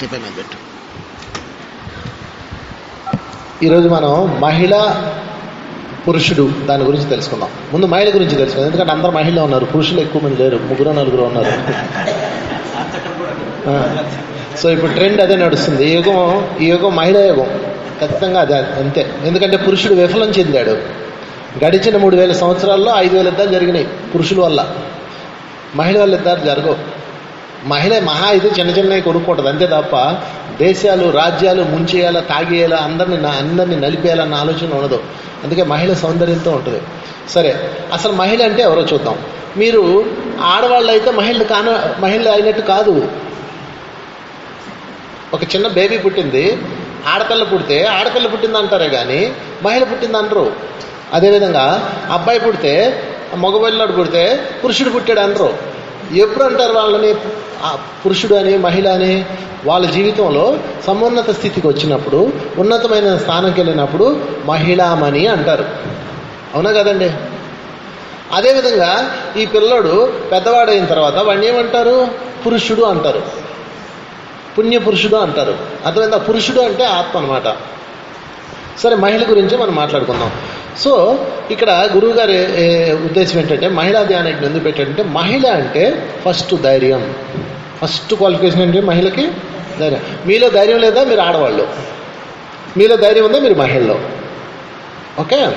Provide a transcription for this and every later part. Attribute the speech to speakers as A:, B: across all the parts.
A: టిపే పెట్టు. ఈరోజు మనం మహిళ పురుషుడు దాని గురించి తెలుసుకుందాం. ముందు మహిళ గురించి తెలుసుకుందాం. ఎందుకంటే అందరు మహిళ ఉన్నారు. పురుషులు ఎక్కువ మంది లేరు. ముగ్గురు నలుగురు ఉన్నారు. ఆ, సో ఇప్పుడు ట్రెండ్ అదే నడుస్తుంది. ఈ యుగం ఈ యుగం మహిళా యుగం. ఖచ్చితంగా అదే అంతే. ఎందుకంటే పురుషుడు విఫలం చెందాడు. గడిచిన మూడు వేల సంవత్సరాల్లో ఐదు వేల యుద్ధాలు జరిగినాయి పురుషుల వల్ల. మహిళ వల్ల యుద్ధాలు జరగవు. మహిళ మహా అయితే చిన్న చిన్నవి కొనుక్కుంటుంది అంతే తప్ప దేశాలు రాజ్యాలు ముంచేయాలా తాగేయాలా అందరిని నా- అందరిని నలిపేయాలన్న ఆలోచన ఉండదు. అందుకే మహిళ సౌందర్యంతో ఉంటుంది. సరే అసలు మహిళ అంటే ఎవరో చూద్దాం. మీరు ఆడవాళ్ళు అయితే మహిళ కాన మహిళ అయినట్టు కాదు. ఒక చిన్న బేబీ పుట్టింది ఆడపిల్ల పుడితే ఆడపిల్ల పుట్టింది అంటారే కానీ మహిళ పుట్టింది అనరు అదేవిధంగా అబ్బాయి పుడితే మగపిల్లడు పుడితే పురుషుడు పుట్టాడు అనరు ఎప్పుడు అంటారు వాళ్ళని? పురుషుడు అని మహిళ అని వాళ్ళ జీవితంలో సమున్నత స్థితికి వచ్చినప్పుడు ఉన్నతమైన స్థానంకి వెళ్ళినప్పుడు మహిళామణి అంటారు. అవునా కదండి? అదేవిధంగా ఈ పిల్లోడు పెద్దవాడైన తర్వాత వాడిని ఏమంటారు? పురుషుడు అంటారు. పుణ్య పురుషుడు అంటారు. అర్థమైందా? పురుషుడు అంటే ఆత్మ అనమాట సరే మహిళ గురించి మనం మాట్లాడుకుందాం. సో ఇక్కడ గురువు గారి ఉద్దేశం ఏంటంటే మహిళా ధ్యానం ఎందుకు పెట్టాడంటే మహిళ అంటే ఫస్ట్ ధైర్యం. ఫస్ట్ క్వాలిఫికేషన్ ఏంటి మహిళకి? ధైర్యం. మీలో ధైర్యం లేదా? మీరు ఆడవాళ్ళు. మీలో ధైర్యం ఉందా? మీరు మహిళలో. ఓకే?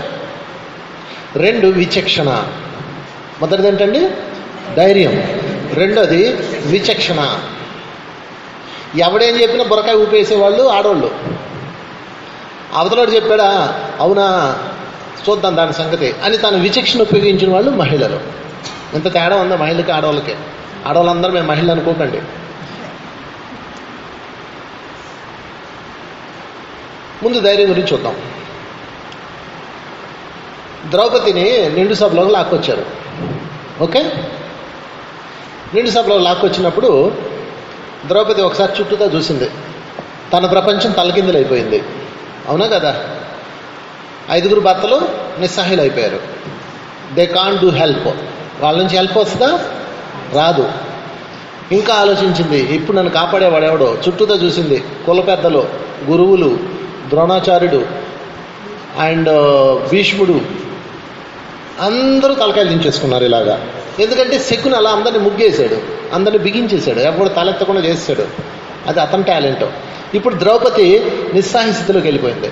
A: రెండు విచక్షణ. మొదటిది ఏంటండి? ధైర్యం. రెండోది విచక్షణ. ఎవడేం చెప్పినా బురకాయ ఊపేసేవాళ్ళు ఆడవాళ్ళు. అవతలోడు చెప్పాడా అవునా చూద్దాం దాని సంగతి. అని తన విచక్షణ ఉపయోగించిన వాళ్ళు మహిళలు. ఎంత తేడా ఉందో మహిళకి ఆడవాళ్ళకి? ఆడవాళ్ళందరూ మేము మహిళలు అనుకోకండి. ముందు ధైర్యం గురించి చూద్దాం. ద్రౌపదిని నిండు సభలోకి లాక్కొచ్చారు. ఓకే? నిండు సభలోకి లాక్కొచ్చినప్పుడు ద్రౌపది ఒకసారి చుట్టూతో చూసింది. తన ప్రపంచం తలకిందులైపోయింది. అవునా కదా? ఐదుగురు భర్తలు నిస్సహాయులు అయిపోయారు. దే కాన్ డూ హెల్ప్ వాళ్ళ నుంచి హెల్ప్ వస్తుందా? రాదు. ఇంకా ఆలోచించింది ఇప్పుడు నన్ను కాపాడేవాడు ఎవడో? చుట్టూతో చూసింది కుల పెద్దలు గురువులు ద్రోణాచార్యుడు అండ్ uh, భీష్ముడు. అందరూ తలకాయలు దించేసుకున్నారు ఇలాగా. ఎందుకంటే శకుని అలా అందరిని ముగ్గేశాడు అందరిని బిగించేశాడు ఎప్పుడు తలెత్తకుండా చేసాడు అది అతని టాలెంట్. ఇప్పుడు ద్రౌపది నిస్సాహి స్థితిలోకి వెళ్ళిపోయింది.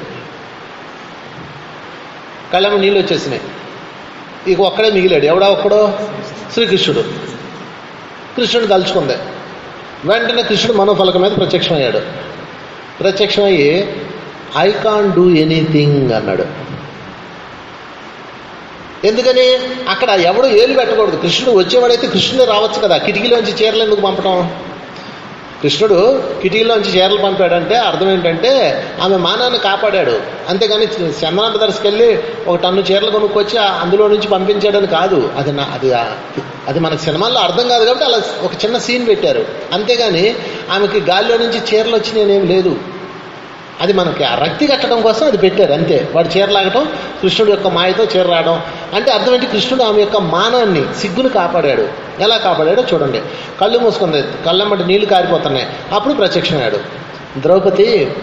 A: కళ్ళమ్మ నీళ్ళు వచ్చేసినాయి. ఇక ఒక్కడే మిగిలాడు. ఎవడా ఒక్కడో? శ్రీకృష్ణుడు. కృష్ణుడు తలుచుకుంది. వెంటనే కృష్ణుడు మనోఫలక మీద ప్రత్యక్షమయ్యాడు. ప్రత్యక్షమయ్యి ఐ కాన్ డూ ఎనీథింగ్ అన్నాడు. ఎందుకని? అక్కడ ఎవడు ఏలు పెట్టకూడదు. కృష్ణుడు వచ్చేవాడైతే కృష్ణుడు రావచ్చు కదా. కిటికీలోంచి చీరలు ఎందుకు పంపటం? కృష్ణుడు కిటికీలోంచి చీరలు పంపాడంటే అర్థం ఏంటంటే ఆమె మానాన్ని కాపాడాడు. అంతేగాని చందనాథ దర్శకెళ్ళి ఒక టన్ను చీరలు కొనుక్కొచ్చి అందులో నుంచి పంపించాడని కాదు. అది నా అది అది మనకు సినిమాల్లో అర్థం కాదు కాబట్టి అలా ఒక చిన్న సీన్ పెట్టారు. అంతేగాని ఆమెకి గాలిలో నుంచి చీరలు వచ్చినాయనేం లేదు. అది మనకి ఆ రక్తి కట్టడం కోసం అది పెట్టారు అంతే. వాడు చీర లాగటం కృష్ణుడు యొక్క మాయతో చీర రావడం. అంటే అర్థం ఏంటి? కృష్ణుడు ఆమె యొక్క మానాన్ని సిగ్గును కాపాడాడు. ఎలా కాపాడాడో చూడండి. కళ్ళు మూసుకుంది. కళ్ళమ్మటి నీళ్ళు కారిపోతున్నాయి. అప్పుడు ప్రత్యక్షమయ్యాడు. ద్రౌపది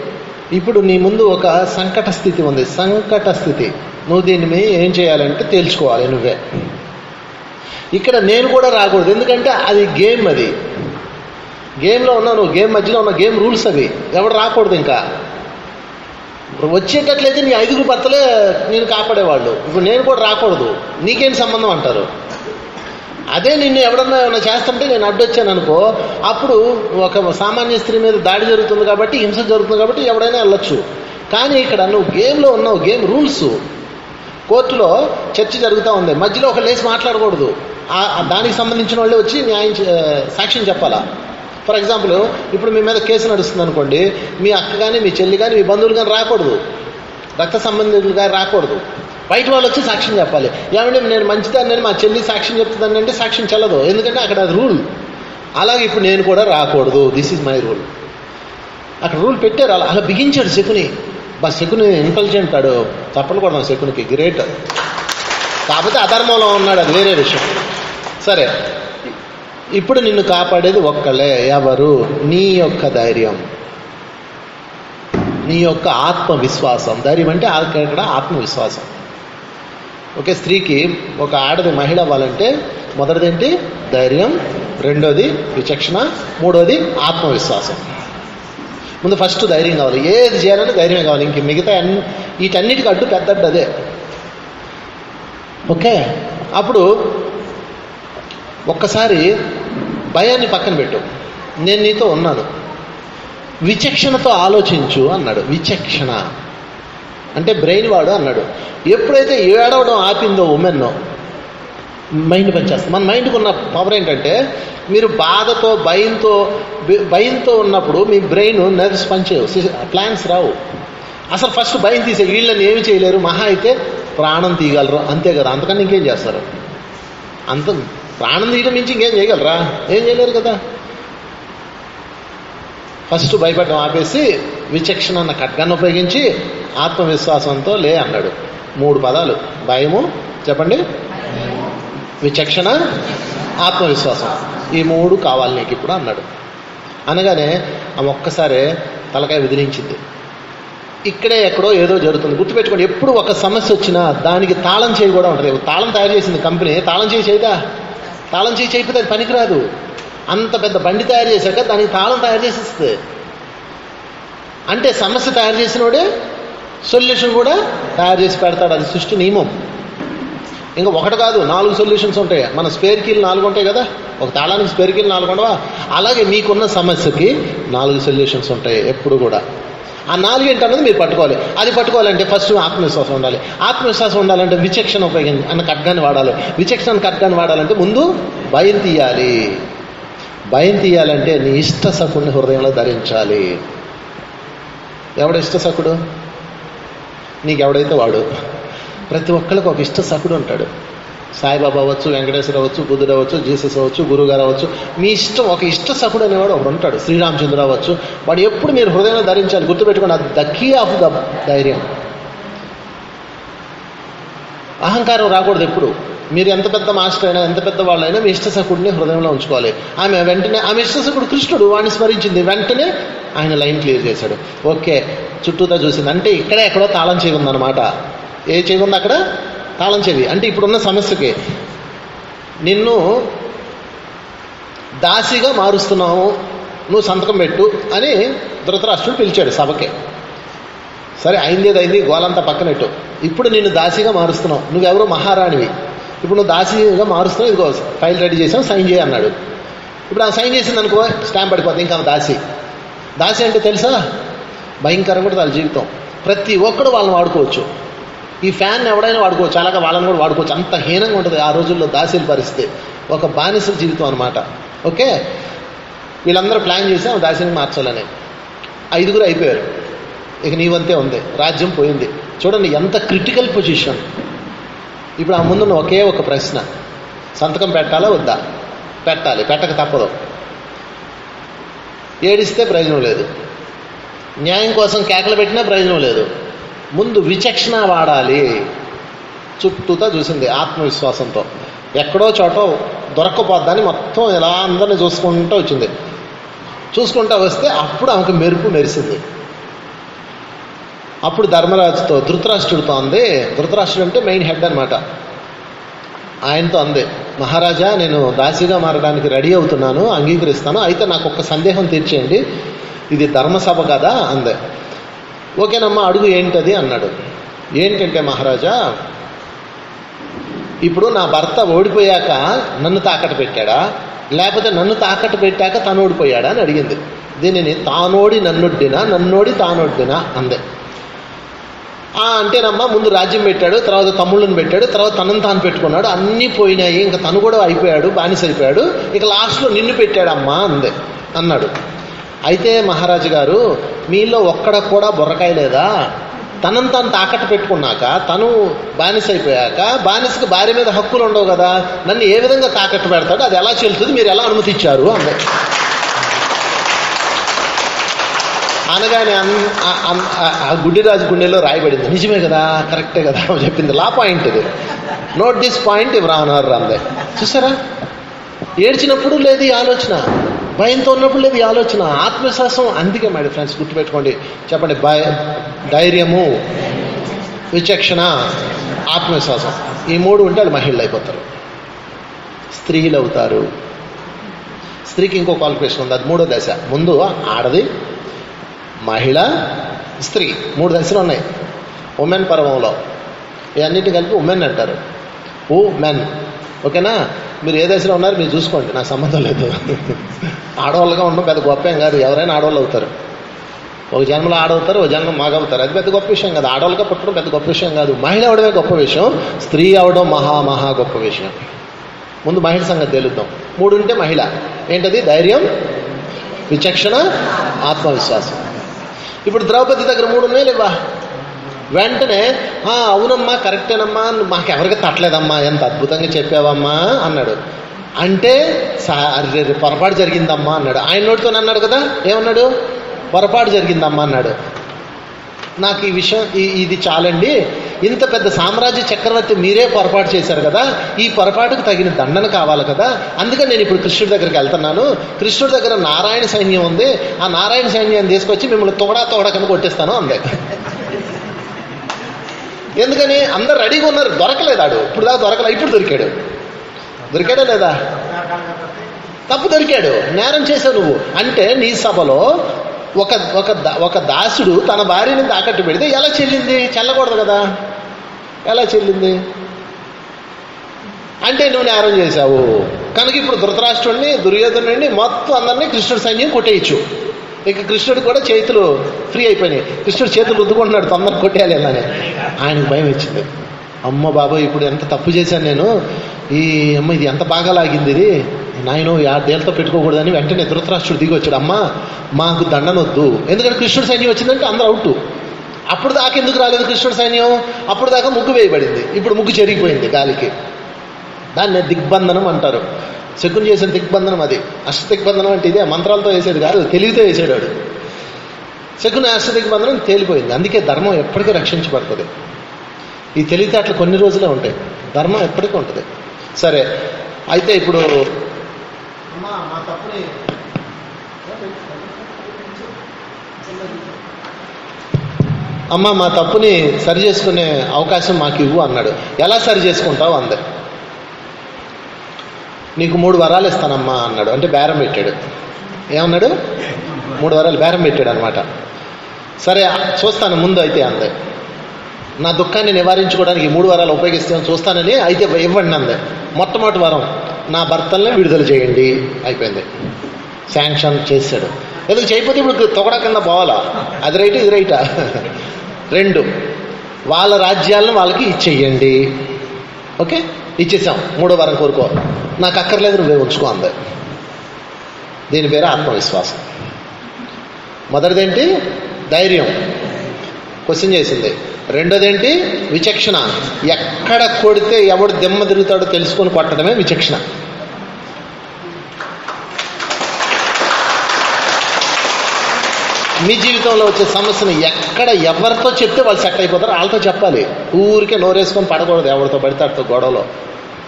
A: ఇప్పుడు నీ ముందు ఒక సంకట స్థితి ఉంది. సంకట స్థితి. నువ్వు దీన్ని ఏం చేయాలంటే తేల్చుకోవాలి నువ్వే. ఇక్కడ నేను కూడా రాకూడదు. ఎందుకంటే అది గేమ్ అది. గేమ్లో ఉన్నావు నువ్వు గేమ్ మధ్యలో ఉన్న గేమ్ రూల్స్ అవి. ఎవడు రాకూడదు ఇంకా. వచ్చేటట్లయితే నీ ఐదుగురు భర్తలే నేను కాపాడేవాళ్ళు. ఇప్పుడు నేను కూడా రాకూడదు. నీకేం సంబంధం అంటారు? అదే నిన్ను ఎవడన్నా ఏమైనా చేస్తుంటే నేను అడ్డొచ్చాను అనుకో అప్పుడు ఒక సామాన్య స్త్రీ మీద దాడి జరుగుతుంది కాబట్టి హింస జరుగుతుంది కాబట్టి ఎవడైనా వెళ్ళొచ్చు. కానీ ఇక్కడ నువ్వు గేమ్లో ఉన్నావు గేమ్ రూల్స్. కోర్టులో చర్చ జరుగుతూ ఉంది. మధ్యలో ఒక లేచి మాట్లాడకూడదు. దానికి సంబంధించిన వాళ్ళే వచ్చి న్యాయం చే- సాక్ష్యం చెప్పాలా? ఫర్ ఎగ్జాంపుల్ ఇప్పుడు మీ మీద కేసు నడుస్తుంది అనుకోండి మీ అక్క కానీ మీ చెల్లి కానీ మీ బంధువులు కానీ రాకూడదు. రక్త సంబంధితులు కానీ రాకూడదు. బయట వాళ్ళు వచ్చి సాక్ష్యం చెప్పాలి. ఏమంటే నేను మంచిదాన్ని మా చెల్లి సాక్ష్యం చెప్తుందని అంటే సాక్ష్యం చెల్లదు. ఎందుకంటే అక్కడ అది రూల్. అలాగే ఇప్పుడు నేను కూడా రాకూడదు. దిస్ ఈజ్ మై రూల్ అక్కడ రూల్ పెట్టారు. అలా అలా బిగించాడు శకుని. బా శకుని ఇంటెలిజెంట్ ఆడు. తప్పలు కొడదాం శకునికి. గ్రేట్ కాకపోతే అధర్మంలో ఉన్నాడు. అది వేరే విషయం. సరే. ఇప్పుడు నిన్ను కాపాడేది ఒక్కలే ఎవరు? నీ యొక్క ధైర్యం. నీ యొక్క ఆత్మవిశ్వాసం. ధైర్యం అంటే అక్కడ ఆత్మవిశ్వాసం. ఒకే స్త్రీకి ఒక ఆడది మహిళ అవ్వాలంటే మొదటిది ఏంటి ధైర్యం. రెండోది విచక్షణ. మూడోది ఆత్మవిశ్వాసం. ముందు ఫస్ట్ ధైర్యం కావాలి. ఏది చేయాలంటే ధైర్యం కావాలి. ఇంక మిగతా అన్ని వీటన్నిటికి అడ్డు పెద్ద అదే. ఓకే? అప్పుడు ఒక్కసారి భయాన్ని పక్కన పెట్టు. నేను నీతో ఉన్నాను. విచక్షణతో ఆలోచించు అన్నాడు. విచక్షణ. అంటే బ్రెయిన్ వాడు అన్నాడు. ఎప్పుడైతే ఏడవడం ఆపిందో ఉమెన్నో మైండ్ పనిచేస్తుంది. మన మైండ్కి ఉన్న పవర్ ఏంటంటే మీరు బాధతో భయంతో భయంతో ఉన్నప్పుడు మీ బ్రెయిన్ నర్వ్స్ పనిచేయవు. ప్లాన్స్ రావు. అసలు ఫస్ట్ భయం తీసే వీళ్ళని ఏమి చేయలేరు. మహా అయితే ప్రాణం తీయగలరు. అంతే కదా. అంతకన్నా ఇంకేం చేస్తారు? అంత ప్రాణం తీయడం మించి ఇంకేం చేయగలరా? ఏం చేయలేరు కదా. ఫస్ట్ భయపడడం ఆపేసి విచక్షణ అన్న ఖడ్గాన్ని ఉపయోగించి ఆత్మవిశ్వాసంతో లే అన్నాడు. మూడు పదాలు. భయము చెప్పండి. విచక్షణ ఆత్మవిశ్వాసం. ఈ మూడు కావాలి నీకు ఇప్పుడు అన్నాడు. అనగానే ఆమె ఒక్కసారే తలకాయ విదిలించింది. ఇక్కడే ఎక్కడో ఏదో జరుగుతుంది. గుర్తుపెట్టుకోండి ఎప్పుడు ఒక సమస్య వచ్చినా దానికి తాళం చేయి కూడా ఉంటుంది. తాళం తయారు చేసింది కంపెనీ. తాళం చేయి చేయదా? తాళం చేయి చేయకపోతే అది పనికిరాదు. అంత పెద్ద బండి తయారు చేశాక దానికి తాళం తయారు చేసి అంటే సమస్య తయారు చేసినోడే సొల్యూషన్ కూడా తయారు చేసి పెడతాడు. అది సృష్టి నియమం. ఇంకా ఒకటి కాదు నాలుగు సొల్యూషన్స్ ఉంటాయి. మన స్పేర్ కీలు నాలుగు ఉంటాయి కదా? ఒక తాళానికి స్పేర్ కీలు నాలుగు ఉండవా? అలాగే మీకున్న సమస్యకి నాలుగు సొల్యూషన్స్ ఉంటాయి ఎప్పుడు కూడా. ఆ నాలుగేంటి అన్నది మీరు పట్టుకోవాలి. అది పట్టుకోవాలంటే ఫస్ట్ ఆత్మవిశ్వాసం ఉండాలి. ఆత్మవిశ్వాసం ఉండాలంటే విచక్షణ ఉపయోగించి అన్న ఖడ్గాన్ని వాడాలి. విచక్షణ ఖడ్గాన్ని వాడాలంటే ముందు భయం తీయాలి. భయం తీయాలంటే నీ ఇష్ట సకుడిని హృదయంలో ధరించాలి. ఎవడ ఇష్ట సకుడు? నీకెవడైతే వాడు? ప్రతి ఒక్కరికి ఒక ఇష్ట సకుడు ఉంటాడు. సాయిబాబా అవ్వచ్చు వెంకటేశ్వర అవ్వచ్చు బుద్ధుడు అవ్వచ్చు జీసస్ అవ్వచ్చు గురుగారు అవ్వచ్చు. మీ ఇష్టం ఒక ఇష్ట సఖుడు అనేవాడు ఒకడు ఉంటాడు. శ్రీరామచంద్ర అవ్వచ్చు. వాడు ఎప్పుడు మీరు హృదయంలో ధరించాలి గుర్తుపెట్టుకోండి అది దక్కీ ఆఫ్ ద ధైర్యం. అహంకారం రాకూడదు ఎప్పుడు. మీరు ఎంత పెద్ద మాస్టర్ అయినా ఎంత పెద్ద వాళ్ళైనా మీ ఇష్టసకుడిని హృదయంలో ఉంచుకోవాలి. ఆమె వెంటనే ఆమె ఇష్టసకుడు కృష్ణుడు వాడిని స్మరించింది వెంటనే ఆయన లైన్ క్లియర్ చేశాడు. ఓకే చుట్టూతా చూసింది. అంటే ఇక్కడే ఎక్కడో తాళం చేయి ఏ చేయి అక్కడ? తాళం చెవి. అంటే ఇప్పుడున్న సమస్యకి. నిన్ను దాసిగా మారుస్తున్నావు. నువ్వు సంతకం పెట్టు అని ధృతరాష్ట్రుడు పిలిచాడు సభకి. సరే అయిందేది అయింది గోలంతా పక్కనెట్టు ఇప్పుడు నిన్ను దాసిగా మారుస్తున్నావు. నువ్వెవరో మహారాణివి. ఇప్పుడు నువ్వు దాసిగా మారుస్తున్నావు. ఇదిగో ఫైల్ రెడీ చేసావు సైన్ చేయి అన్నాడు. ఇప్పుడు ఆ సైన్ చేసింది అనుకో స్టాంప్ పడిపోతుంది ఇంకా దాసి. దాసి అంటే తెలుసా? భయంకరం కూడా వాళ్ళ జీవితం. ప్రతి ఒక్కడు వాళ్ళని వాడుకోవచ్చు. ఈ ఫ్యాన్ ఎవడైనా వాడుకోవచ్చు అలాగే వాళ్ళని కూడా వాడుకోవచ్చు. అంత హీనంగా ఉంటుంది ఆ రోజుల్లో దాసీల పరిస్థితి. ఒక బానిసల జీవితం అనమాట ఓకే? వీళ్ళందరూ ప్లాన్ చేసి దాసిని మార్చాలని. ఐదుగురు అయిపోయారు. ఇక నీవంతే ఉంది. రాజ్యం పోయింది. చూడండి ఎంత క్రిటికల్ పొజిషన్ ఇప్పుడు ఆ ముందున్న ఒకే ఒక ప్రశ్న. సంతకం పెట్టాలా వద్దా? పెట్టాలి. పెట్టక తప్పదు. ఏడిస్తే ప్రయోజనం లేదు. న్యాయం కోసం కేకలు పెట్టినా ప్రయోజనం లేదు. ముందు విచక్షణ వాడాలి. చుట్టూతా చూసింది ఆత్మవిశ్వాసంతో. ఎక్కడో చోట దొరకపోద్దని మొత్తం ఇలా అందరిని చూసుకుంటూ వచ్చింది. చూసుకుంటూ వస్తే అప్పుడు ఆమెకు మెరుపు మెరిసింది. అప్పుడు ధర్మరాజుతో ధృతరాష్ట్రుడితో అంది. ధృతరాష్ట్రుడు అంటే మెయిన్ హెడ్ అనమాట ఆయనతో అంది మహారాజా నేను దాసిగా మారడానికి రెడీ అవుతున్నాను అంగీకరిస్తాను. అయితే నాకు ఒక సందేహం తీర్చేయండి. ఇది ధర్మసభ కదా అందే. ఓకేనమ్మా అడుగు ఏంటది అన్నాడు. ఏంటంటే మహారాజా ఇప్పుడు నా భర్త ఓడిపోయాక నన్ను తాకట్టు పెట్టాడా? లేకపోతే నన్ను తాకట్టు పెట్టాక తను ఓడిపోయాడా అని అడిగింది. దీనిని తానోడి నన్నొడ్డినా నన్నోడి తానొడ్డినా అందే. ఆ అంటేనమ్మా ముందు రాజ్యం పెట్టాడు తర్వాత తమ్ముళ్ళని పెట్టాడు తర్వాత తనను తాను పెట్టుకున్నాడు అన్నీ పోయినాయి ఇంకా తను కూడా అయిపోయాడు బానిస అయిపోయాడు ఇక లాస్ట్లో నిన్ను పెట్టాడమ్మా అందే అన్నాడు. అయితే మహారాజు గారు మీలో ఒక్కడ కూడా బుర్రకాయ లేదా? తనను తాకట్టు పెట్టుకున్నాక తను బానిస అయిపోయాక బానిసకి భార్య మీద హక్కులు ఉండవు కదా? నన్ను ఏ విధంగా తాకట్టు పెడతాడు? అది ఎలా చెల్లుతుంది? మీరు ఎలా అనుమతి ఇచ్చారు అందే. అనగానే అన్- ఆ- గుడ్డిరాజు గుండెలో రాయబడింది. నిజమే కదా? కరెక్టే కదా? అని చెప్పింది. లా పాయింట్ ఇది. నోట్ దిస్ పాయింట్ ఇవ్వరానర్ అందే. చూసారా? ఏడ్చినప్పుడు లేదు ఈ ఆలోచన? భయంతో ఉన్నప్పుడు లేదు ఈ ఆలోచన. ఆత్మవిశ్వాసం అందుకే మరి ఫ్రెండ్స్ గుర్తుపెట్టుకోండి. చెప్పండి భయ ధైర్యము విచక్షణ ఆత్మవిశ్వాసం ఈ మూడు ఉంటే వాళ్ళు మహిళలు అయిపోతారు. స్త్రీలు అవుతారు. స్త్రీకి ఇంకో క్వాలిఫికేషన్ ఉంది. అది మూడో దశ. ముందు ఆడది మహిళ స్త్రీ. మూడు దశలు ఉన్నాయి. ఉమెన్ పర్వంలో ఇవన్నిటి కలిపి ఉమెన్ అంటారు. ఊ మెన్ ఓకేనా? మీరు ఏ దశలో ఉన్నారు మీరు చూసుకోండి నాకు సంబంధం లేదు. ఆడవాళ్ళుగా ఉండడం పెద్ద గొప్ప ఏం కాదు ఎవరైనా ఆడవాళ్ళు అవుతారు. ఒక జన్మలో ఆడవుతారు ఒక జన్మ మాగవుతారు అది పెద్ద గొప్ప విషయం కాదు. ఆడవాళ్ళుగా పుట్టడం పెద్ద గొప్ప విషయం కాదు. మహిళ అవడమే గొప్ప విషయం స్త్రీ అవడం మహా మహా గొప్ప విషయం. ముందు మహిళ సంగతి తేలుద్దాం. మూడు ఉంటే మహిళ. ఏంటది? ధైర్యం విచక్షణ ఆత్మవిశ్వాసం. ఇప్పుడు ద్రౌపది దగ్గర మూడు ఉన్నాయి లేవా వెంటనే అవునమ్మా కరెక్టేనమ్మా మాకెవరికి తట్టలేదమ్మా ఎంత అద్భుతంగా చెప్పావమ్మా అన్నాడు. అంటే పొరపాటు జరిగిందమ్మా అన్నాడు. ఆయన నోటితో అన్నాడు కదా ఏమన్నాడు? పొరపాటు జరిగిందమ్మా అన్నాడు. నాకు ఈ విషయం ఇది చాలండి. ఇంత పెద్ద సామ్రాజ్య చక్రవర్తి మీరే పొరపాటు చేశారు కదా ఈ పొరపాటుకు తగిన దండన కావాలి కదా. అందుకని నేను ఇప్పుడు కృష్ణుడి దగ్గరికి వెళ్తున్నాను. కృష్ణుడి దగ్గర నారాయణ సైన్యం ఉంది. ఆ నారాయణ సైన్యాన్ని తీసుకొచ్చి మిమ్మల్ని తోడా తోడకని కొట్టిస్తాను అందే. ఎందుకని అందరు రెడీగా ఉన్నారు దొరకలేదాడు ఇప్పుడు దాకా దొరకలే ఇప్పుడు దొరికాడు. దొరికాడా లేదా? తప్పు దొరికాడు. నేరం చేసావు నువ్వు. అంటే నీ సభలో ఒక ఒక దా- ఒక దాసుడు తన భార్యని తాకట్టు పెడితే ఎలా చెల్లింది? చెల్లకూడదు కదా. ఎలా చెల్లింది? అంటే నువ్వు నేరం చేశావు. కనుక ఇప్పుడు ధృతరాష్ట్రుడిని దుర్యోధనుడిని మొత్తం అందరినీ కృష్ణుడి సైన్యం కొట్టేయచ్చు. ఇక కృష్ణుడు కూడా చేతులు ఫ్రీ అయిపోయినాయి. కృష్ణుడు చేతులు రుద్దుకుంటున్నాడు తొందర కొట్టేయాలి అని ఆయనకు భయం వచ్చింది. అమ్మ బాబాయ్ ఇప్పుడు ఎంత తప్పు చేశాను నేను? ఈ అమ్మ ఇది ఎంత బాగా లాగింది ఇది? నాయన దేలతో పెట్టుకోకూడదని వెంటనే ధృతరాష్ట్రుడు దిగి వచ్చాడు. అమ్మ మాకు దండనొద్దు. ఎందుకంటే కృష్ణుడు సైన్యం వచ్చిందంటే అందరూ అవుట్ అప్పుడు దాకా ఎందుకు రాలేదు కృష్ణుడు సైన్యం? అప్పుడు దాకా ముగ్గు వేయబడింది. ఇప్పుడు ముగ్గు చెరిగిపోయింది గాలికి. దాన్ని దిగ్బంధనం అంటారు. శకుని చేసిన దిగ్బంధనం అది. అష్ట దిగ్బంధనం అంటే ఇదే మంత్రాలతో వేసేది కాదు తెలివితో వేసాడు వాడు. శకుని అష్ట దిగ్బంధనం తేలిపోయింది. అందుకే ధర్మం ఎప్పటికీ రక్షించబడుతుంది. ఈ తెలివితేటలు కొన్ని రోజులే ఉంటాయి. ధర్మం ఎప్పటికీ ఉంటుంది. సరే అయితే ఇప్పుడు అమ్మా, మా తప్పుని అమ్మ మా తప్పుని సరి చేసుకునే అవకాశం మాకు ఇవ్వు అన్నాడు. ఎలా సరి చేసుకుంటావు? అందే. నీకు మూడు వరాలు ఇస్తానమ్మా అన్నాడు. అంటే బేరం పెట్టాడు. ఏమన్నాడు? మూడు వరాలు బేరం పెట్టాడు అనమాట సరే చూస్తాను ముందు అయితే అందే. నా దుఃఖాన్ని నివారించుకోవడానికి మూడు వరాలు ఉపయోగిస్తాను చూస్తానని అయితే ఇవ్వండి అందే. మొట్టమొదటి వరం నా భర్తల్ని విడుదల చేయండి. అయిపోయింది. శాంక్షన్ చేశాడు. ఎందుకు చేయకపోతే ఇప్పుడు తొగడ కింద పోవాలా? అది రైట్ ఇది రైటా? రెండు వాళ్ళ రాజ్యాలను వాళ్ళకి ఇచ్చేయండి. ఓకే? ఇచ్చేసాం. మూడో వారం కోరుకో. నాకు అక్కర్లేదు నువ్వే ఉంచుకో అంది. దీని పేరు ఆత్మవిశ్వాసం. మొదటిదేంటి? ధైర్యం. క్వశ్చన్ చేసింది. రెండోదేంటి? విచక్షణ. ఎక్కడ కొడితే ఎవడు దెమ్మ తిరుగుతాడో తెలుసుకొని కొట్టడమే విచక్షణ. మీ జీవితంలో వచ్చే సమస్యను ఎక్కడ ఎవరితో చెప్తే వాళ్ళు సెట్ అయిపోతారు వాళ్ళతో చెప్పాలి. ఊరికే నోరేసుకొని పడకూడదు ఎవరితో పడితే అడితో గొడవలో.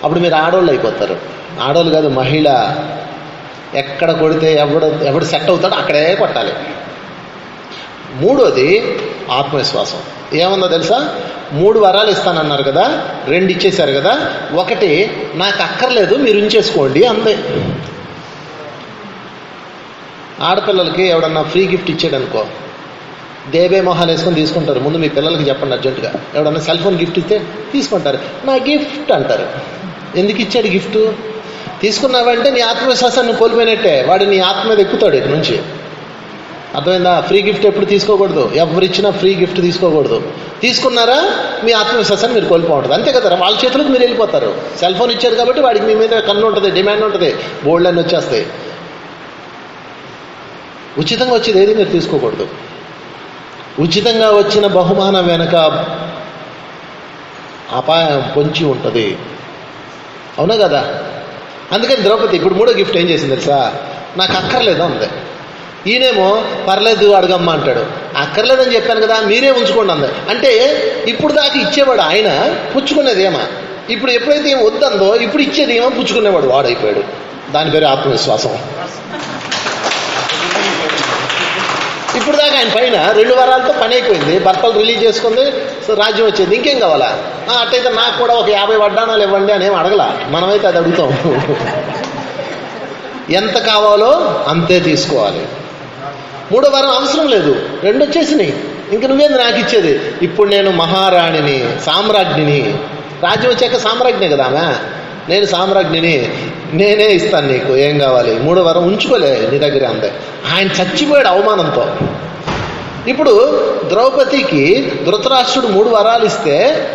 A: అప్పుడు మీరు ఆడోళ్ళు అయిపోతారు. ఆడోళ్ళు కాదు మహిళ ఎక్కడ కొడితే ఎవడు ఎవడు సెట్ అవుతాడో అక్కడే కొట్టాలి. మూడోది ఆత్మవిశ్వాసం. ఏముందో తెలుసా? మూడు వరాలు ఇస్తానన్నారు కదా రెండు ఇచ్చేశారు కదా ఒకటి నాకు అక్కర్లేదు మీరు ఉంచేసుకోండి అందే. ఆడపిల్లలకి ఎవడన్నా ఫ్రీ గిఫ్ట్ ఇచ్చాడు అనుకో దేవే మొహాలు వేసుకొని తీసుకుంటారు. ముందు మీ పిల్లలకి చెప్పండి అర్జెంటుగా. ఎవడన్నా సెల్ ఫోన్ గిఫ్ట్ ఇస్తే తీసుకుంటారు. నా గిఫ్ట్ అంటారు. ఎందుకు ఇచ్చాడు గిఫ్ట్? తీసుకున్నావంటే నీ ఆత్మవిశ్వాసాన్ని కోల్పోయినట్టే. వాడు నీ ఆత్మ మీద ఎక్కుతాడు ఇక్కడి నుంచి. అర్థమైందా? ఫ్రీ గిఫ్ట్ ఎప్పుడు తీసుకోకూడదు. ఎవరిచ్చినా ఫ్రీ గిఫ్ట్ తీసుకోకూడదు. తీసుకున్నారా? మీ ఆత్మవిశ్వాసాన్ని మీరు కోల్పోవద్దు అంతే కదా? వాళ్ళ చేతులకు మీరు వెళ్ళిపోతారు. సెల్ ఫోన్ ఇచ్చారు కాబట్టి వాడికి మీ మీద కన్ను ఉంటుంది డిమాండ్ ఉంటుంది. బోల్డ్ అని వచ్చేస్తాయి. ఉచితంగా వచ్చేది ఏది మీరు తీసుకోకూడదు. ఉచితంగా వచ్చిన బహుమానం వెనక అపాయం పొంచి ఉంటుంది. అవునా కదా? అందుకని ద్రౌపది ఇప్పుడు మూడో గిఫ్ట్ ఏం చేసింది తెలుసా? నాకు అక్కర్లేదు అంది. ఈయనేమో పర్లేదు అడగమ్మా అంటాడు. అక్కర్లేదని చెప్పాను కదా మీరే ఉంచుకోండి అంది. అంటే ఇప్పుడు దాకా ఇచ్చేవాడు ఆయన పుచ్చుకునేది ఏమా? ఇప్పుడు ఎప్పుడైతే ఏం వద్దందో ఇప్పుడు ఇచ్చేది ఏమో పుచ్చుకునేవాడు వాడైపోయాడు. దాని పేరు ఆత్మవిశ్వాసం. ఇప్పుడు దాకా ఆయన పైన రెండు వారాలతో పని అయిపోయింది. భర్తలు రిలీజ్ చేసుకుంది రాజ్యం వచ్చింది. ఇంకేం కావాలా? అట్టయితే నాకు కూడా ఒక యాభై వడ్డానాలు ఇవ్వండి అని ఏం అడగల? మనమైతే అది అడుగుతాం. ఎంత కావాలో అంతే తీసుకోవాలి. మూడో వారం అవసరం లేదు. రెండు వచ్చేసినాయి. ఇంక నువ్వేంది నాకు ఇచ్చేది? ఇప్పుడు నేను మహారాణిని సామ్రాజ్ఞిని. రాజ్యం వచ్చాక సామ్రాజ్ఞే కదా ఆమె? నేను సామ్రాజ్ఞిని నేనే ఇస్తాను నీకు ఏం కావాలి? మూడో వారం ఉంచుకోలే నీ దగ్గర అంతే ఆయన చచ్చిపోయాడు అవమానంతో. ఇప్పుడు ద్రౌపదికి ధృతరాష్ట్రుడు మూడు వరాలు ఇస్తే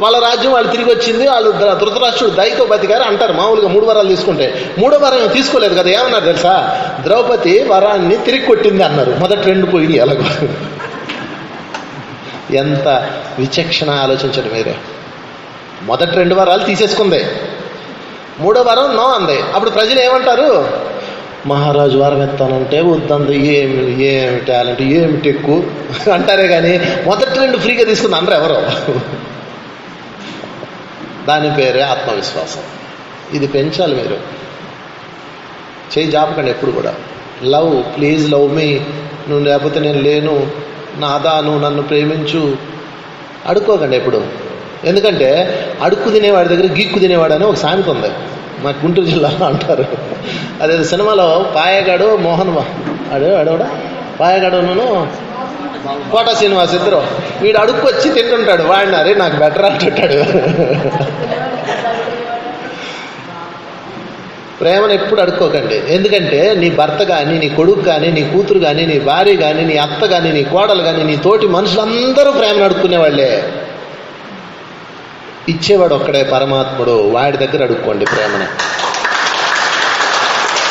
A: వాళ్ళ రాజ్యం వాళ్ళు తిరిగి వచ్చింది వాళ్ళు ధృతరాష్ట్రుడు దయతో బతికారు అంటారు మామూలుగా మూడు వరాలు తీసుకుంటే. మూడో వరం తీసుకోలేదు కదా ఏమన్నారు తెలుసా? ద్రౌపది వరాన్ని తిరిగి కొట్టింది అన్నారు. మొదటి రెండు పోయింది ఎలాగో. ఎంత విచక్షణ ఆలోచించండి మీరే. మొదటి రెండు వారాలు తీసేసుకుంది. మూడో వారం నో అంది. అప్పుడు ప్రజలు ఏమంటారు? మహారాజు వారం ఎత్తానంటే వద్దంది. ఏమి ఏమి టాలెంట్ ఏమి టెక్కు? అంటారే కానీ మొదటి రెండు ఫ్రీగా తీసుకుంది అందరు ఎవరు. దాని పేరే ఆత్మవిశ్వాసం. ఇది పెంచాలి మీరు. చేయి జాపకండి ఎప్పుడు కూడా. Love please love me. నువ్వు లేకపోతే నేను లేను. నాదా నువ్వు నన్ను ప్రేమించు. అడుక్కోకండి ఎప్పుడు. ఎందుకంటే అడుక్కు తినేవాడి దగ్గర గీక్కు తినేవాడు అని ఒక సామెత ఉంది. మా గుంటూరు జిల్లాలో అంటారు. అదే సినిమాలో పాయగాడు మోహన్ అడు అడవడా పాయగాడును కోట శ్రీనివాస్ ఇద్దరు. వీడు అడుక్కు వచ్చి తింటుంటాడు. వాడిని అరే నాకు బెటర్ అంటుంటాడు. ప్రేమను ఎప్పుడు అడుక్కోకండి. ఎందుకంటే నీ భర్త కానీ నీ కొడుకు కానీ నీ కూతురు కానీ నీ భార్య కానీ నీ అత్త కానీ నీ కోడలు కానీ నీ తోటి మనుషులందరూ ప్రేమను అడుక్కునేవాళ్ళే ఇచ్చేవాడు ఒక్కడే పరమాత్ముడు వాడి దగ్గర అడుక్కోండి ప్రేమను.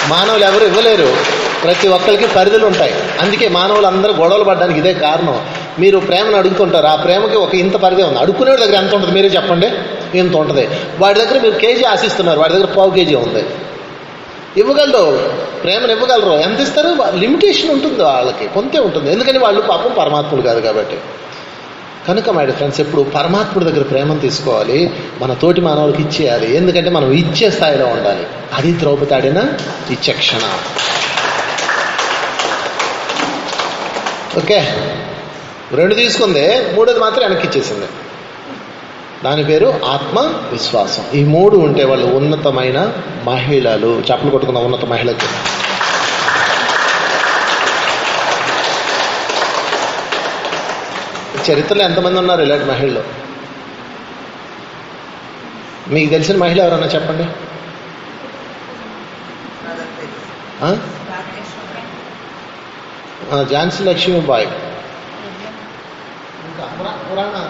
A: మానవులు ఎవరు ఇవ్వలేరు. ప్రతి ఒక్కరికి పరిధులు ఉంటాయి. అందుకే మానవులు అందరూ గొడవలు పడడానికి ఇదే కారణం. మీరు ప్రేమను అడుగుతుంటారు ఆ ప్రేమకి ఒక ఇంత పరిధి ఉంది. అడుక్కునే దగ్గర ఎంత ఉంటుంది? మీరే చెప్పండి. ఇంత ఉంటుంది. వాడి దగ్గర మీరు కేజీ ఆశిస్తున్నారు. వాడి దగ్గర పావు కేజీ ఉంది. ఇవ్వగలరు. ప్రేమను ఇవ్వగలరు. ఎంత ఇస్తారు? లిమిటేషన్ ఉంటుంది వాళ్ళకి. కొంతే ఉంటుంది. ఎందుకని వాళ్ళు పాపం పరమాత్ముడు కాదు కాబట్టి. కనుక మై ఫ్రెండ్స్ ఎప్పుడు పరమాత్ముడి దగ్గర ప్రేమను తీసుకోవాలి మన తోటి మానవులకి ఇచ్చేయాలి. ఎందుకంటే మనం ఇచ్చే స్థాయిలో ఉండాలి. అది ద్రౌపది ఆడిన ఇచ్చక్షణ ఓకే. రెండు తీసుకుంది. మూడోది మాత్రం వెనక్కి ఇచ్చేసింది. దాని పేరు ఆత్మ విశ్వాసం ఈ మూడు ఉంటే వాళ్ళు ఉన్నతమైన మహిళలు. చప్పలు కొట్టుకున్న ఉన్నత మహిళకి చరిత్రలో ఎంతమంది ఉన్నారు ఇలాంటి మహిళలు? మీకు తెలిసిన మహిళ ఎవరన్నా చెప్పండి? ఝాన్సీ లక్ష్మీబాయి. ఇంకా పురా- పురాణ.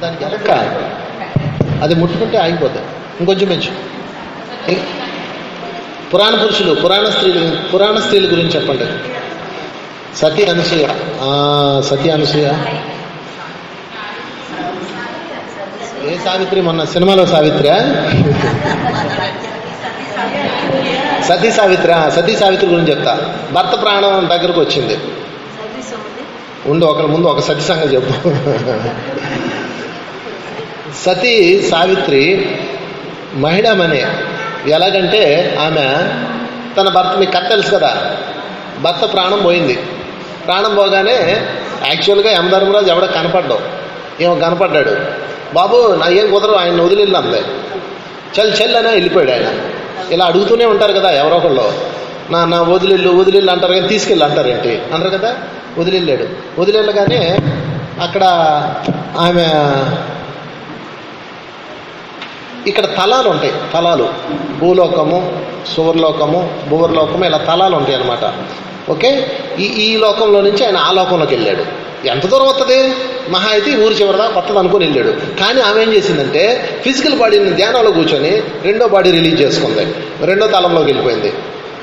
A: దానికి ఎలక్క అది ముట్టుకుంటే ఆగిపోతుంది ఇంకొంచెం ఇ- పురాణ పురుషులు పురాణ స్త్రీలు పురాణ స్త్రీల గురించి చెప్పండి. సతి అనసూయ. సతి అనసూయ. ఏ సావిత్రి మొన్న సినిమాలో సావిత్రి? సతీ సావిత్రి? ఆ, సతీ సావిత్రి గురించి చెప్తా. భర్త ప్రాణం దగ్గరకు వచ్చింది. ఉండు ఒకరి ముందు ఒక సతీ సంగతి చెప్పు. సతీ సావిత్రి మహిళమనే. ఎలాగంటే ఆమె తన భర్త మీకు తెలుసు కదా? భర్త ప్రాణం పోయింది. ప్రాణం పోగానే యాక్చువల్గా యమధర్మరాజు ఎవడ కనపడ్డావు ఏమో కనపడ్డాడు. బాబు నా ఏం కుదరదు ఆయన వదిలిల్లు అందే చల్ చల్ అనే వెళ్ళిపోయాడు ఆయన. ఇలా అడుగుతూనే ఉంటారు కదా ఎవరో ఒకళ్ళు. నా నా వదిలిల్లు వదిలిల్లు అంటారు కానీ తీసుకెళ్ళి అంటారేంటి అంటారు కదా వదిలిల్లాడు వదిలిల్లగానే అక్కడ ఆమె ఇక్కడ తలాలు ఉంటాయి తలాలు. భూలోకము సువర్లోకము భూవర్లోకము ఇలా తలాలు ఉంటాయి అన్నమాట ఓకే? ఈ ఈ లోకంలో నుంచి ఆయన ఆ లోకంలోకి వెళ్ళాడు. ఎంత దూరం వస్తుంది మహా అయితే ఊరి ఊరు చివరిదా అనుకుని వెళ్ళాడు. కానీ ఆమె ఏం చేసిందంటే ఫిజికల్ బాడీని ధ్యానంలో కూర్చొని రెండో బాడీ రిలీజ్ చేసుకుంది. రెండో తలంలోకి వెళ్ళిపోయింది.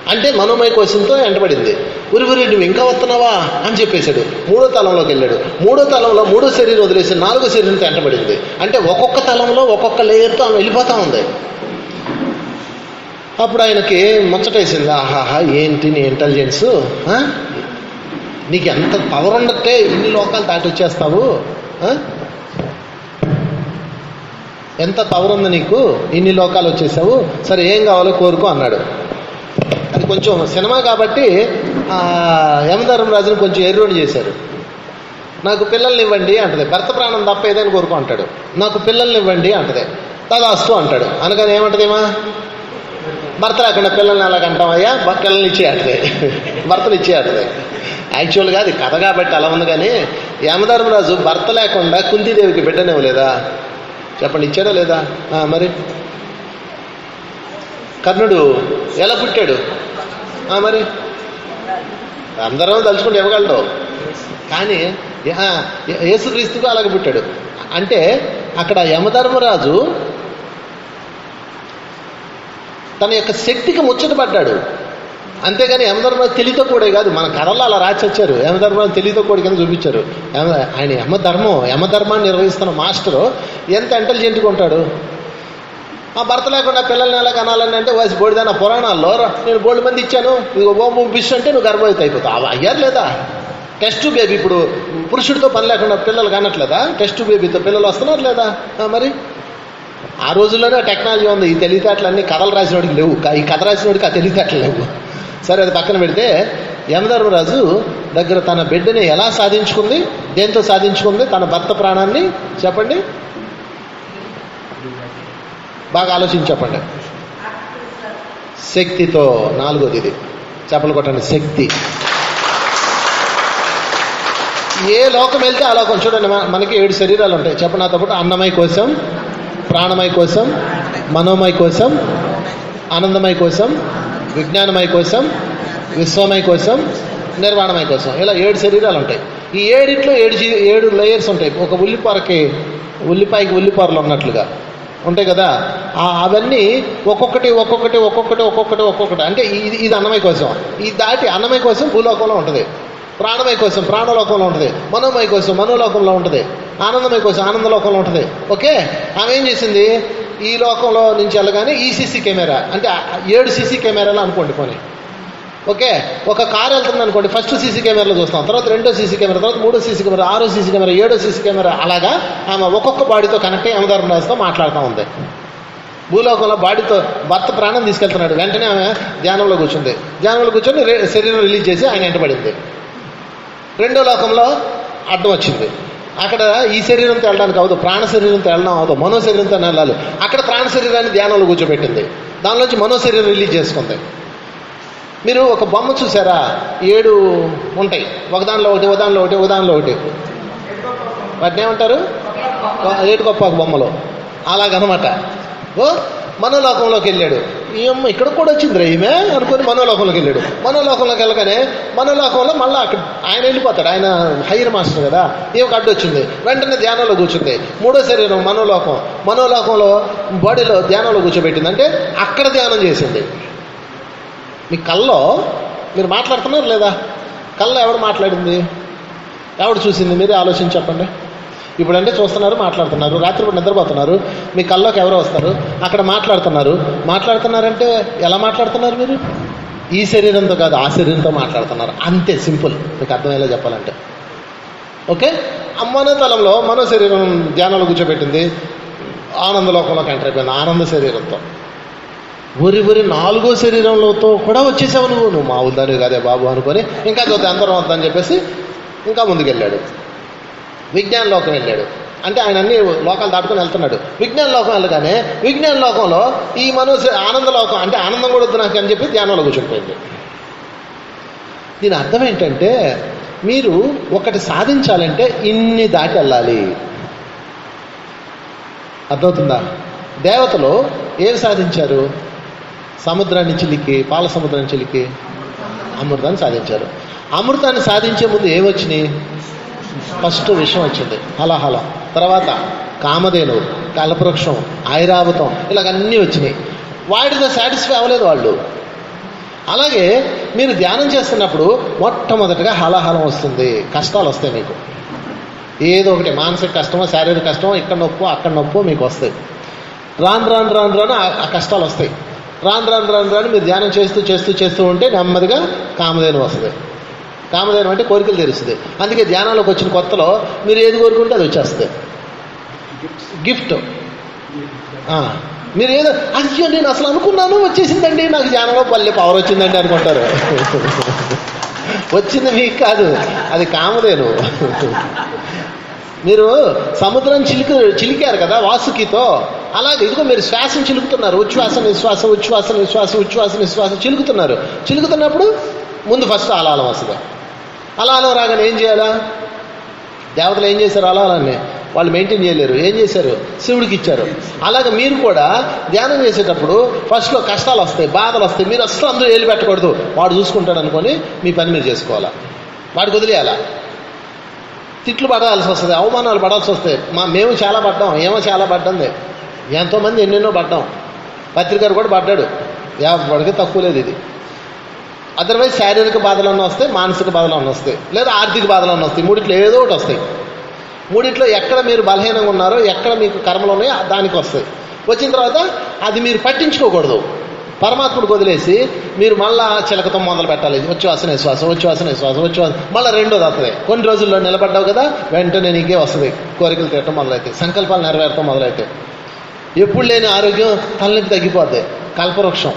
A: అంటే మనోమయ కోశంతో వెంటబడింది. ఉరి ఉరి నువ్వు ఇంకా వస్తున్నావా అని చెప్పేశాడు. మూడో తలంలోకి వెళ్ళాడు. మూడో తలంలో మూడో శరీరం వదిలేసి నాలుగో శరీరంతో వెంటబడింది. అంటే ఒక్కొక్క తలంలో ఒక్కొక్క లేయర్తో ఆమె వెళ్ళిపోతా ఉంది. అప్పుడు ఆయనకి ముచ్చటేసింది ఆహాహా ఏంటి నీ ఇంటెలిజెన్స్ నీకు ఎంత పవర్ ఉండతే ఇన్ని లోకాలు దాటి వచ్చేస్తావు ఎంత పవర్ ఉంది నీకు? ఇన్ని లోకాలు వచ్చేసావు? సరే ఏం కావాలో కోరుకో అన్నాడు. అది కొంచెం సినిమా కాబట్టి యమధర్మరాజుని కొంచెం ఎర్రోని చేశారు. నాకు పిల్లల్ని ఇవ్వండి అంటది. భర్త ప్రాణం తప్ప ఏదైనా కోరుకో అంటాడు. నాకు పిల్లల్ని ఇవ్వండి అంటది. తదాస్తు అంటాడు. అనగానే ఏమంటదేమా? భర్త లేకుండా పిల్లల్ని ఎలాగంటామయ్యా బ- పిల్లల్ని ఇచ్చేయాలి భర్తలు ఇచ్చేయాలి యాక్చువల్గా అది కథ కాబట్టి అలా ఉంది కానీ యమధర్మరాజు భర్త లేకుండా కుంతీదేవికి బిడ్డనివ్వలేదా చెప్పండి ఇచ్చాడా లేదా? మరి? కర్ణుడు ఎలా పుట్టాడు? మరి? అందరం తలుచుకుంటే ఇవ్వగలడు కానీ యేసుక్రీస్తుకు అలాగే పుట్టాడు. అంటే అక్కడ యమధర్మరాజు తన యొక్క శక్తికి ముచ్చటపడ్డాడు అంతేగాని యమధర్మరాజు తెలితో కూడే కాదు మన కథల్లో అలా రాసి వచ్చారు. యమధర్మరాజు తెలితో కూడా కింద చూపించారు. ఆయన యమధర్మం యమధర్మాన్ని నిర్వహిస్తున్న మాస్టరు ఎంత ఇంటెలిజెంట్గా ఉంటాడు? ఆ భర్త లేకుండా పిల్లల్ని ఎలా కనాలని అంటే వయసు బోడిదాన పురాణాల్లో రా, నేను బోల్డ్ మంది ఇచ్చాను. నువ్వు ఓము బిష్ అంటే నువ్వు గర్భవతి అయిపోతావు. అవి అయ్యారు లేదా? టెస్ట్ బేబీ ఇప్పుడు పురుషుడితో పని లేకుండా పిల్లలు కానట్లేదా? టెస్ట్ బేబీతో పిల్లలు వస్తున్నారు లేదా? మరి ఆ రోజుల్లోనే టెక్నాలజీ ఉంది. ఈ తెలివితేటలన్నీ కథలు రాసినోడికి లేవు. ఈ కథ రాసినోడికి ఆ తెలివితేటలు లేవు. సరే అది పక్కన పెడితే యమధర్మరాజు దగ్గర తన బిడ్డని ఎలా సాధించుకుంది? దేంతో సాధించుకుంది? తన భర్త ప్రాణాన్ని చెప్పండి. బాగా ఆలోచించి చెప్పండి. శక్తితో నాలుగోది ఇది. చెప్పలు కొట్టండి. శక్తి. ఏ లోకం వెళ్తే ఆ లోకం చూడండి. మన- మనకి ఏడు శరీరాలు ఉంటాయి. చెప్పండి నాతో పాటు అన్నమయ్య కోసం ప్రాణమయ కోసం మనోమయ కోసం ఆనందమయ కోసం విజ్ఞానమయ కోసం విశ్వమయ కోసం నిర్వాణమయ కోసం. ఇలా ఏడు శరీరాలు ఉంటాయి. ఈ ఏడిట్లో ఏడు జీ- ఏడు లేయర్స్ ఉంటాయి. ఒక ఉల్లిపారకి ఉల్లిపాయకి ఉల్లిపారలు ఉన్నట్లుగా ఉంటాయి కదా. ఆ అవన్నీ ఒక్కొక్కటి ఒక్కొక్కటి ఒక్కొక్కటి ఒక్కొక్కటి ఒక్కొక్కటి. అంటే ఇది ఇది అన్నమయ కోసం. ఇది దాటి అన్నమయ కోసం భూలోకంలో ఉంటుంది. ప్రాణమయ కోసం ప్రాణలోకంలో ఉంటుంది. మనోమయ కోసం మనోలోకంలో ఉంటుంది. ఆనందమయ కోసం ఆనందలోకంలో ఉంటుంది. ఓకే? ఆమె ఏం చేసింది? ఈ లోకంలో నుంచి వెళ్ళగానే ఈ సీసీ కెమెరా. అంటే ఏడు సీసీ కెమెరాలు అనుకోండి పోనీ. ఓకే? ఒక కార్ వెళ్తుంది అనుకోండి ఫస్ట్ సీసీ కెమెరాలో చూస్తాం. తర్వాత రెండో సీసీ కెమెరా తర్వాత మూడో సీసీ కెమెరా ఆరో సీసీ కెమెరా ఏడో సీసీ కెమెరా. అలాగా ఆమె ఒక్కొక్క బాడీతో కనెక్ట్ అయ్యి అమదారుతో మాట్లాడుతూ ఉంది. భూలోకంలో బాడీతో భర్త ప్రాణం తీసుకెళ్తున్నాడు. వెంటనే ఆమె ధ్యానంలో కూర్చుంది. ధ్యానంలో కూర్చొని శరీరం రిలీజ్ చేసి ఆయన వెంటబడింది. రెండో లోకంలో అడ్డం వచ్చింది. అక్కడ ఈ శరీరంతో వెళ్ళడానికి అవదు ప్రాణ శరీరంతో వెళ్ళడం అవదు మనో శరీరంతో వెళ్ళాలి. అక్కడ ప్రాణ శరీరాన్ని ధ్యానంలో కూర్చోబెట్టింది. దానిలోంచి మనో శరీరం రిలీజ్ చేసుకుంది. మీరు ఒక బొమ్మ చూసారా? ఏడు ఉంటాయి. ఒకదానిలో ఒకటి ఒకదానిలో ఒకటి ఒకదానిలో ఒకటి. వాటిని ఏమంటారు? ఏడు గొప్ప ఒక బొమ్మలు. అలాగనమాట. ఓ మనోలోకంలోకి వెళ్ళాడు. ఈ అమ్మ ఇక్కడ కూడా వచ్చిందిరా ఈమె అనుకుని మనోలోకంలోకి వెళ్ళాడు. మనోలోకంలోకి వెళ్ళగానే మనోలోకంలో మళ్ళీ అక్కడ ఆయన వెళ్ళిపోతాడు. ఆయన హైయర్ మాస్టర్ కదా. ఈమెకు అడ్డు వచ్చింది. వెంటనే ధ్యానంలో కూర్చుంది. మూడో శరీరం మనోలోకం. మనోలోకంలో బాడీలో ధ్యానంలో కూర్చోబెట్టింది. అంటే అక్కడ ధ్యానం చేసింది. మీ కల్లో మీరు మాట్లాడుతున్నారు లేదా? కళ్ళ ఎవడు మాట్లాడింది? ఎవడు చూసింది? మీరే ఆలోచించి చెప్పండి. ఇప్పుడంటే చూస్తున్నారు మాట్లాడుతున్నారు రాత్రిపూట నిద్రపోతున్నారు మీ కల్లోకి ఎవరో వస్తారు అక్కడ మాట్లాడుతున్నారు. మాట్లాడుతున్నారంటే ఎలా మాట్లాడుతున్నారు మీరు? ఈ శరీరంతో కాదు ఆ శరీరంతో మాట్లాడుతున్నారు. అంతే సింపుల్. మీకు అర్థమయ్యేలా చెప్పాలంటే. ఓకే? అమ్మనే తలంలో మనో శరీరం ధ్యానంలో కూర్చోబెట్టింది. ఆనందలోకంలోకి ఎంటర్ అయిపోయింది ఆనంద శరీరంతో. ఉరి ఊరి నాలుగో శరీరంలోతో కూడా వచ్చేసావు నువ్వు. నువ్వు మా ఉద్దాని కాదే బాబు అనుకొని ఇంకా చూస్తే అందరం వద్దని చెప్పేసి ఇంకా ముందుకెళ్ళాడు. విజ్ఞాన లోకం వెళ్ళాడు. అంటే ఆయన అన్ని లోకాలు దాటుకొని వెళ్తున్నాడు. విజ్ఞాన లోకం వెళ్ళగానే విజ్ఞాన లోకంలో ఈ మనసు ఆనంద లోకం అంటే ఆనందం కూడా వద్దు నాకు అని చెప్పి ధ్యానంలో కూర్చుంటుంది దీని అర్థం ఏంటంటే మీరు ఒకటి సాధించాలంటే ఇన్ని దాటి వెళ్ళాలి. అర్థమవుతుందా? దేవతలు ఏం సాధించారు? సముద్రాన్ని చిలికి పాల సముద్రాన్ని చిలికి అమృతాన్ని సాధించారు. అమృతాన్ని సాధించే ముందు ఏమొచ్చినాయి? ఫస్ట్ విషయం వచ్చింది. హలహల తర్వాత కామధేను కల్పవృక్షం ఐరావతం ఇలాగన్నీ వచ్చినాయి. వాటితో సాటిస్ఫై అవ్వలేదు వాళ్ళు. అలాగే మీరు ధ్యానం చేస్తున్నప్పుడు మొట్టమొదటిగా హలాహలం వస్తుంది. కష్టాలు వస్తాయి మీకు. ఏదో ఒకటి మానసిక కష్టమో శారీరక కష్టమో ఇక్కడ నొప్పో అక్కడ నొప్పో మీకు వస్తాయి. రాను రాను రాను రాను ఆ- ఆ కష్టాలు వస్తాయి. రాను రాను రాను రాను మీరు ధ్యానం చేస్తూ చేస్తూ చేస్తూ ఉంటే నెమ్మదిగా కామధేను వస్తుంది. కామధేనం అంటే కోరికలు తెరుస్తుంది. అందుకే ధ్యానంలోకి వచ్చిన కొత్తలో మీరు ఏది కోరుకుంటే అది వచ్చేస్తుంది. గిఫ్ట్. మీరు ఏదో అయ్యో నేను అసలు అనుకున్నాను వచ్చేసిందండి నాకు ధ్యానంలో పల్లె పవర్ వచ్చిందండి అనుకుంటారు. వచ్చింది మీకు కాదు అది కామధేను. మీరు సముద్రం చిలుకు చిలికారు కదా వాసుకితో. అలాగే ఇదిగో మీరు శ్వాసం చిలుకుతున్నారు ఉచ్ఛ్వాస నిశ్వాస ఉచ్ఛ్వాస నిశ్వాస ఉచ్ఛ్వాస నిశ్వాస చిలుకుతున్నారు. చిలుకుతున్నప్పుడు ముందు ఫస్ట్ అలాలం వస్తుంది. అలాలం రాగానే ఏం చేయాలా? దేవతలు ఏం చేశారు అలా అలానే? వాళ్ళు మెయింటైన్ చేయలేరు. ఏం చేశారు? శివుడికి ఇచ్చారు. అలాగే మీరు కూడా ధ్యానం చేసేటప్పుడు ఫస్ట్లో కష్టాలు వస్తాయి బాధలు వస్తాయి. మీరు అసలు అందరూ ఏళ్ళు పెట్టకూడదు. వాడు చూసుకుంటాడు అనుకొని మీ పని మీరు చేసుకోవాలా? వాడికి వదిలేయాలా? తిట్లు పడాల్సి వస్తుంది అవమానాలు పడాల్సి వస్తాయి. మా మేము చాలా పడ్డాం ఏమో చాలా పడ్డంది. ఎంతోమంది ఎన్నెన్నో పడ్డాం. పత్రికారు కూడా పడ్డాడు. ఎవరికి తక్కువ లేదు ఇది. అదర్వైజ్ శారీరక బాధలు అన్న వస్తాయి మానసిక బాధలు అన్న వస్తాయి లేదా ఆర్థిక బాధలు అన్న వస్తాయి. మూడిట్లో ఏదో ఒకటి వస్తాయి. మూడిట్లో ఎక్కడ మీరు బలహీనంగా ఉన్నారో ఎక్కడ మీకు కర్మలు ఉన్నాయో దానికి వస్తాయి. వచ్చిన తర్వాత అది మీరు పట్టించుకోకూడదు. పరమాత్ముడికి వదిలేసి మీరు మళ్ళా చిలకతో మొదలు పెట్టాలి. వచ్చి విశ్వాసం వచ్చి విశ్వాసం వచ్చి మళ్ళీ రెండోది వస్తుంది. కొన్ని రోజుల్లో నిలబడ్డావు కదా వెంటనే నీకే వస్తుంది. కోరికలు తీయటం మొదలైతే సంకల్పాలు నెరవేరటం మొదలైతే ఎప్పుడు లేని ఆరోగ్యం తలనొప్పి తగ్గిపోద్ది. కల్పవృక్షం.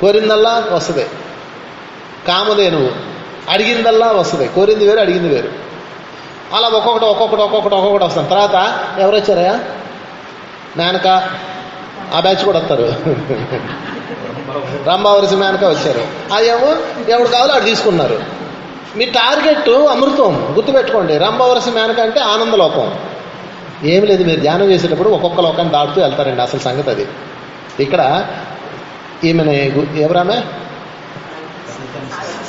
A: కోరిందల్లా వస్తుంది. కామధేనువు అడిగిందల్లా వస్తుంది. కోరింది వేరు అడిగింది వేరు. అలా ఒక్కొక్కటి ఒక్కొక్కటి ఒక్కొక్కటి ఒక్కొక్కటి వస్తాం తర్వాత ఎవరు వచ్చారయ్యా? మేనక ఆ బ్యాచ్ కూడా వస్తారు. రంభావరిసి మేనక వచ్చారు. అదేమో ఎవడు కావాలో అటు తీసుకున్నారు. మీ టార్గెట్ అమృతం. గుర్తుపెట్టుకోండి. రంభావరసి మేనక అంటే ఆనందలోకం ఏమి లేదు మీరు ధ్యానం చేసేటప్పుడు ఒక్కొక్క లోకాన్ని దాటుతూ వెళ్తారండి. అసలు సంగతి అది. ఇక్కడ ఈమెను గు- ఎవరామె?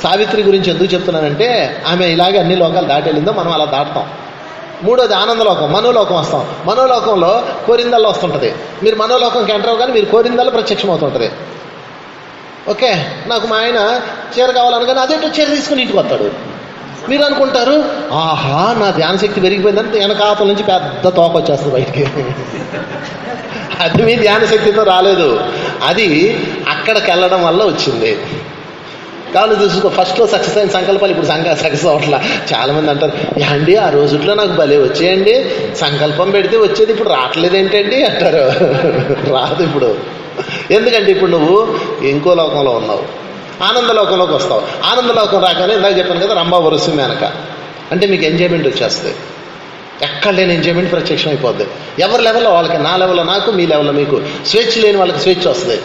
A: సావిత్రి గురించి ఎందుకు చెప్తున్నానంటే ఆమె ఇలాగే అన్ని లోకాలు దాటెళ్ళిందో మనం అలా దాటుతాం. మూడోది ఆనందలోకం మనోలోకం వస్తాం. మనోలోకంలో కోరిందల్లో వస్తుంటది. మీరు మనోలోకంకి ఎంటర్ కానీ మీరు కోరిందల్లో ప్రత్యక్షం అవుతుంటుంది ఓకే నాకు మా ఆయన చీర కావాలనగానే అదేంటో చీర తీసుకుని ఇంటికి వస్తాడు. మీరు అనుకుంటారు ఆహా నా ధ్యాన శక్తి పెరిగిపోయిందంటే వెనకాతల నుంచి పెద్ద తోక వచ్చేస్తుంది బయటికి. అది మీ ధ్యాన శక్తితో రాలేదు. అది అక్కడికి వెళ్ళడం వల్ల వచ్చింది. కావాలి చూసుకో ఫస్ట్లో సక్సెస్ అయిన సంకల్పాలు ఇప్పుడు సంక సక్సెస్ అవట్లా చాలామంది అంటారు అండి ఆ రోజుల్లో నాకు భలే వచ్చేయండి. సంకల్పం పెడితే వచ్చేది ఇప్పుడు రావట్లేదు ఏంటండి అంటారు. రాదు ఇప్పుడు. ఎందుకంటే ఇప్పుడు నువ్వు ఇంకో లోకంలో ఉన్నావు. ఆనంద లోకంలోకి వస్తావు. ఆనంద లోకం రాగానే ఇందాక చెప్పాను కదా రంభా వరుస మేనక అంటే మీకు ఎంజాయ్మెంట్ వచ్చేస్తుంది ఎక్కడ లేని ఎంజాయ్మెంట్ ప్రత్యక్షం అయిపోద్ది ఎవరి లెవెల్లో వాళ్ళకి నా లెవెల్లో నాకు మీ లెవెల్లో మీకు. స్వేచ్ఛ లేని వాళ్ళకి స్వేచ్ఛ వస్తుంది.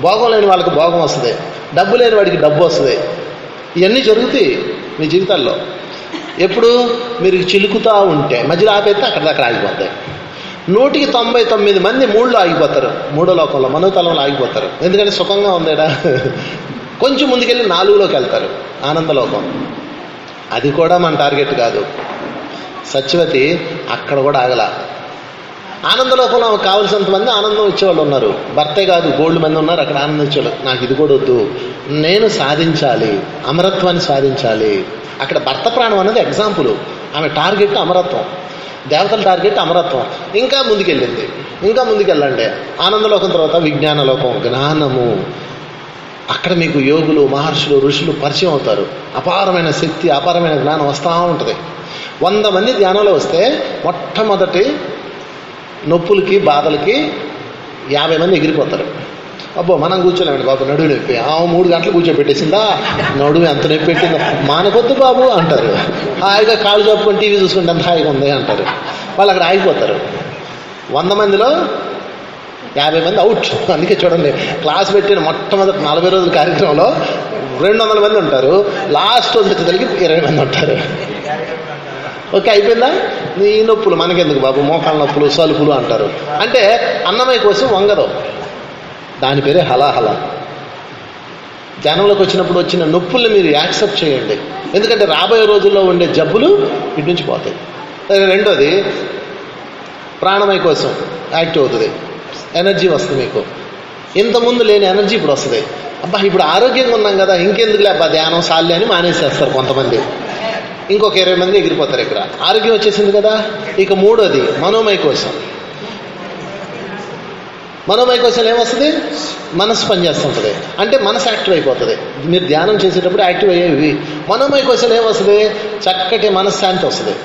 A: భోగం లేని వాళ్ళకి భోగం వస్తుంది. డబ్బు లేని వాడికి డబ్బు వస్తుంది. ఇవన్నీ జరుగుతాయి మీ జీవితాల్లో. ఎప్పుడు మీరు చిలుకుతూ ఉంటే మధ్యలో ఆపేస్తే అక్కడ దాకా ఆగిపోతాయి. నూటికి తొంభై తొమ్మిది మంది మూడులో ఆగిపోతారు. మూడో లోకంలో మనోతలంలో ఆగిపోతారు. ఎందుకంటే సుఖంగా ఉందేడా? కొంచెం ముందుకెళ్ళి నాలుగులోకి వెళ్తారు. ఆనందలోకం. అది కూడా మన టార్గెట్ కాదు. సత్యవతి అక్కడ కూడా ఆగల. ఆనందలోకంలో ఆమెకు కావలసినంత మంది ఆనందం ఇచ్చేవాళ్ళు ఉన్నారు. భర్తే కాదు గోల్డ్ మంది ఉన్నారు అక్కడ ఆనందం ఇచ్చేవాళ్ళు. నాకు ఇది కూడా వద్దు. నేను సాధించాలి అమరత్వాన్ని సాధించాలి. అక్కడ భర్త ప్రాణం అనేది ఎగ్జాంపుల్ ఆమె టార్గెట్ అమరత్వం. దేవతల టార్గెట్ అమరత్వం. ఇంకా ముందుకెళ్ళింది. ఇంకా ముందుకెళ్ళండి. ఆనందలోకం తర్వాత విజ్ఞాన లోకం జ్ఞానము. అక్కడ మీకు యోగులు మహర్షులు ఋషులు పరిచయం అవుతారు. అపారమైన శక్తి అపారమైన జ్ఞానం వస్తూ ఉంటుంది. వంద మంది ధ్యానంలో వస్తే మొట్టమొదటి నొప్పులకి బాధలకి యాభై మంది ఎగిరిపోతారు. అబ్బో మనం కూర్చోలేమండి బాబు నడువు నొప్పి. ఆ మూడు గంటలు కూర్చోబెట్టేసిందా? నడువు ఎంత నొప్పి పెట్టిందా. మానకొద్దు బాబు అంటారు. హాయిగా కాళ్ళు చెప్పుకొని టీవీ చూసుకుంటే అంత హాయిగా ఉంది అంటారు. వాళ్ళు అక్కడ ఆగిపోతారు. వంద మందిలో యాభై మంది అవుట్. అందుకే చూడండి క్లాస్ పెట్టిన మొట్టమొదటి నలభై రోజుల కార్యక్రమంలో రెండు వందల మంది ఉంటారు. లాస్ట్ రోజు వచ్చేసరికి ఇరవై మంది ఉంటారు. ఓకే అయిపోయిందా? నీ నొప్పులు మనకెందుకు బాబు? మోకాళ్ళ నొప్పులు సలుపులు అంటారు. అంటే అన్నమయ్య కోసం వంగదు దాని పేరే హలాహల. ధ్యానంలోకి వచ్చినప్పుడు వచ్చిన నొప్పుల్ని మీరు యాక్సెప్ట్ చేయండి. ఎందుకంటే రాబోయే రోజుల్లో ఉండే జబ్బులు ఇటు నుంచి పోతాయి. రెండోది ప్రాణమయ కోసం యాక్టివ్ అవుతుంది. ఎనర్జీ వస్తుంది మీకు. ఇంతకుముందు లేని ఎనర్జీ ఇప్పుడు వస్తుంది. అబ్బా ఇప్పుడు ఆరోగ్యంగా ఉన్నాం కదా ఇంకెందుకులే అబ్బా ధ్యానం సాల్లే అని మానేసేస్తారు కొంతమంది. ఇంకొక ఇరవై మంది ఎగిరిపోతారు ఇక్కడ. ఆరోగ్యం వచ్చేసింది కదా? ఇక మూడోది మనోమయ కోసం. మనోమయ కోసం ఏమొస్తుంది? మనసు పనిచేస్తుంటుంది. అంటే మనసు యాక్టివ్ అయిపోతుంది. మీరు ధ్యానం చేసేటప్పుడు యాక్టివ్ అయ్యేవి. మనోమయ కోసం ఏమొస్తుంది? చక్కటి మనశ్శాంతి వస్తుంది.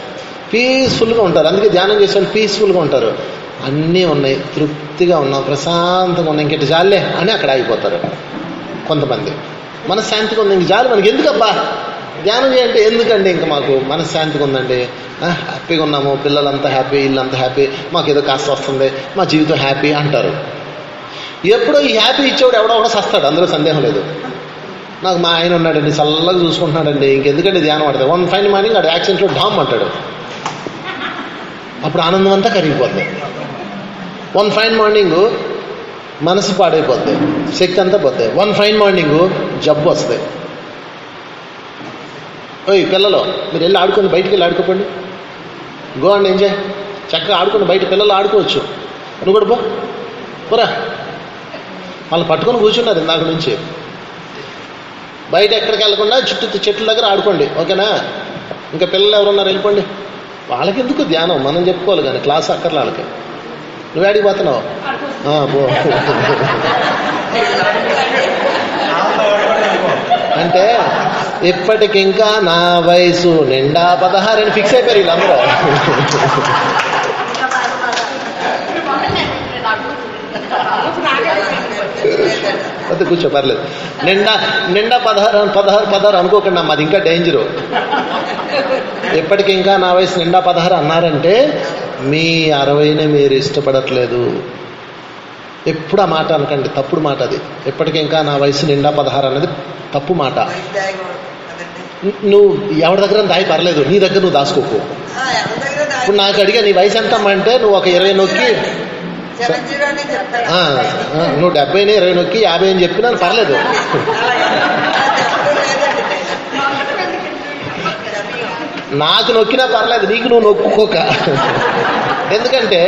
A: పీస్ఫుల్గా ఉంటారు. అందుకే ధ్యానం చేసే వాళ్ళు పీస్ఫుల్గా ఉంటారు. అన్నీ ఉన్నాయి. తృప్తిగా ఉన్నాం. ప్రశాంతంగా ఉన్నాం. ఇంకటి జాలే అని అక్కడ ఆగిపోతారు కొంతమంది. మనశ్శాంతిగా ఉంది. ఇంక జాలి మనకి ఎందుకబ్బా? ధ్యానం చేయంటే ఎందుకండి ఇంకా మాకు మనశ్శాంతిగా ఉందండి? హ్యాపీగా ఉన్నాము. పిల్లలంతా హ్యాపీ ఇల్లంతా హ్యాపీ. మాకు ఏదో కాస్త వస్తుంది. మా జీవితం హ్యాపీ అంటారు. ఎప్పుడో ఈ హ్యాపీ ఇచ్చేవాడు ఎవడో కూడా సస్తాడు. అందులో సందేహం లేదు. నాకు మా ఆయన ఉన్నాడండి. చల్లగా చూసుకుంటున్నాడండి. ఇంకెందుకండి ధ్యానం పడతాయి వన్ ఫైన్ మార్నింగ్ అడు యాక్సిడెంట్లో డామ్ అంటాడు. అప్పుడు ఆనందం అంతా కరిగిపోతుంది వన్ ఫైన్ మార్నింగ్ మనసు పాడైపోద్ది. శక్తి అంతా పోద్ది. వన్ ఫైన్ మార్నింగ్ జబ్బు వస్తుంది. ఓయ్ పిల్లలు మీరు వెళ్ళి ఆడుకొని బయటికి వెళ్ళి ఆడుకోకండి గో అండ్ ఎంజాయ్ చక్కగా ఆడుకొని బయట పిల్లలు ఆడుకోవచ్చు. నువ్వు కూడా పో. పోరా. వాళ్ళు పట్టుకొని కూర్చున్నారు ఇందాక నుంచి. బయట ఎక్కడికి వెళ్ళకుండా చుట్టూ చెట్ల దగ్గర ఆడుకోండి ఓకేనా? ఇంకా పిల్లలు ఎవరున్నారు? వెళ్ళిపోండి. వాళ్ళకి ఎందుకు ధ్యానం? మనం చెప్పుకోవాలి కానీ క్లాస్ అక్కర్లే వాళ్ళకి. నువ్వు ఆడికి పోతున్నావు? పో. అంటే ఇప్పటికింకా నా వయసు నిండా పదహారు అని ఫిక్స్ అయిపోయారు వీళ్ళందరూ. అది కూర్చో పర్లేదు. నిండా నిండా పదహారు పదహారు పదహారు అనుకోకుండా అమ్మా అది ఇంకా డేంజరు ఎప్పటికి ఇంకా నా వయసు నిండా పదహారు అన్నారంటే మీ అరవైనే మీరు ఇష్టపడట్లేదు. ఎప్పుడు ఆ మాట అనకండి తప్పుడు మాట అది. ఎప్పటికి ఇంకా నా వయసు నిండా పదహారు అన్నది తప్పు మాట. నువ్వు ఎవరి దగ్గర దాయి పర్లేదు నీ దగ్గర నువ్వు దాచుకోకు. ఇప్పుడు నాకు అడిగా నీ వయసు ఎంత అంటే నువ్వు ఒక ఇరవై నొక్కి నువ్వు డెబ్బైని ఇరవై నొక్కి యాభై అని చెప్పినా పర్లేదు. నాకు నొక్కినా పర్లేదు నీకు నువ్వు నొక్కుకోక. ఎందుకంటే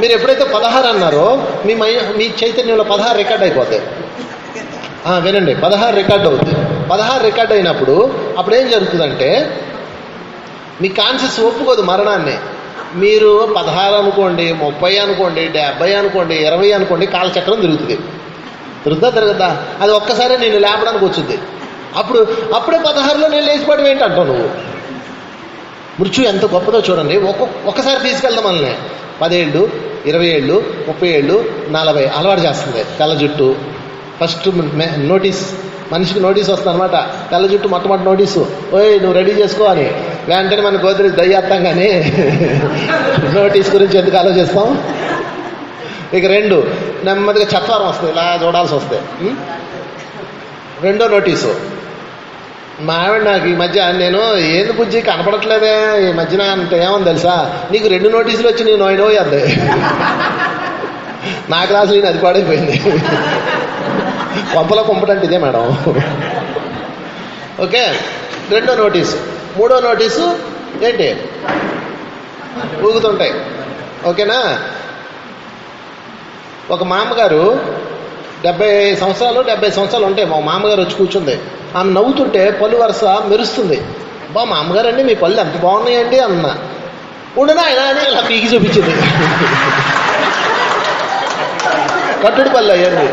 A: మీరు ఎప్పుడైతే పదహారు అన్నారో మీ మై మీ చైతన్యంలో పదహారు రికార్డ్ అయిపోతాయి. వినండి పదహారు రికార్డ్ అవుతుంది పదహారు రికార్డ్ అయినప్పుడు అప్పుడు ఏం జరుగుతుందంటే మీ కాన్షియస్ ఒప్పుకోదు మరణాన్ని. మీరు పదహారు అనుకోండి ముప్పై అనుకోండి డెబ్బై అనుకోండి ఇరవై అనుకోండి కాలచక్రం తిరుగుతుంది. తిరుగుతా తిరుగుతా అది ఒక్కసారి నేను లేపడానికి వచ్చింది. అప్పుడు అప్పుడే పదహారులో నేను లేచిపోవడం ఏంటి అంటావు నువ్వు? మృత్యు ఎంత గొప్పదో చూడండి. ఒక్కొక్క ఒక్కసారి తీసుకెళ్దాం మనల్ని. పదేళ్ళు ఇరవై ఏళ్ళు ముప్పై ఏళ్ళు నలభై అలవాటు చేస్తుంది. తెల్ల జుట్టు. First notice. మనిషికి నోటీస్ వస్తుంది అనమాట తెల్ల జుట్టు మొట్టమొదటి నోటీసు. ఓయ్ నువ్వు రెడీ చేసుకో అని. వెంటనే మన గోదరి దయ్యేస్తాం కానీ నోటీస్ గురించి ఎందుకు ఆలోచిస్తాం? ఇక రెండు నెమ్మదిగా చత్వారం వస్తుంది ఇలా చూడాల్సి వస్తాయి. ఉం? రెండో నోటీసు. మా ఆవిడ నాకు ఈ మధ్య నేను ఏంది బుజ్జి కనపడట్లేదే? ఈ మధ్యన అంటే ఏమని తెలుసా? నీకు రెండు నోటీసులు వచ్చి నేను నోయినో అద్దే నా క్లాసులు నేను అది పాడైపోయింది. పంపల కొంపటంటే ఇదే మేడం. ఓకే రెండో నోటీసు. మూడో నోటీసు ఏంటి? ఊగుతుంటాయి. ఓకేనా? ఒక మామగారు డెబ్బై సంవత్సరాలు డెబ్బై సంవత్సరాలు ఉంటాయి. మా మామగారు వచ్చి కూర్చుంది. ఆమె నవ్వుతుంటే పళ్ళు వరుస మెరుస్తుంది. బా మా అండి మీ పళ్ళు ఎంత బాగున్నాయండి? అన్న. ఉండనా ఆయన అని ఇలా పీకి చూపించింది. కట్టుడు పళ్ళు అయ్యండి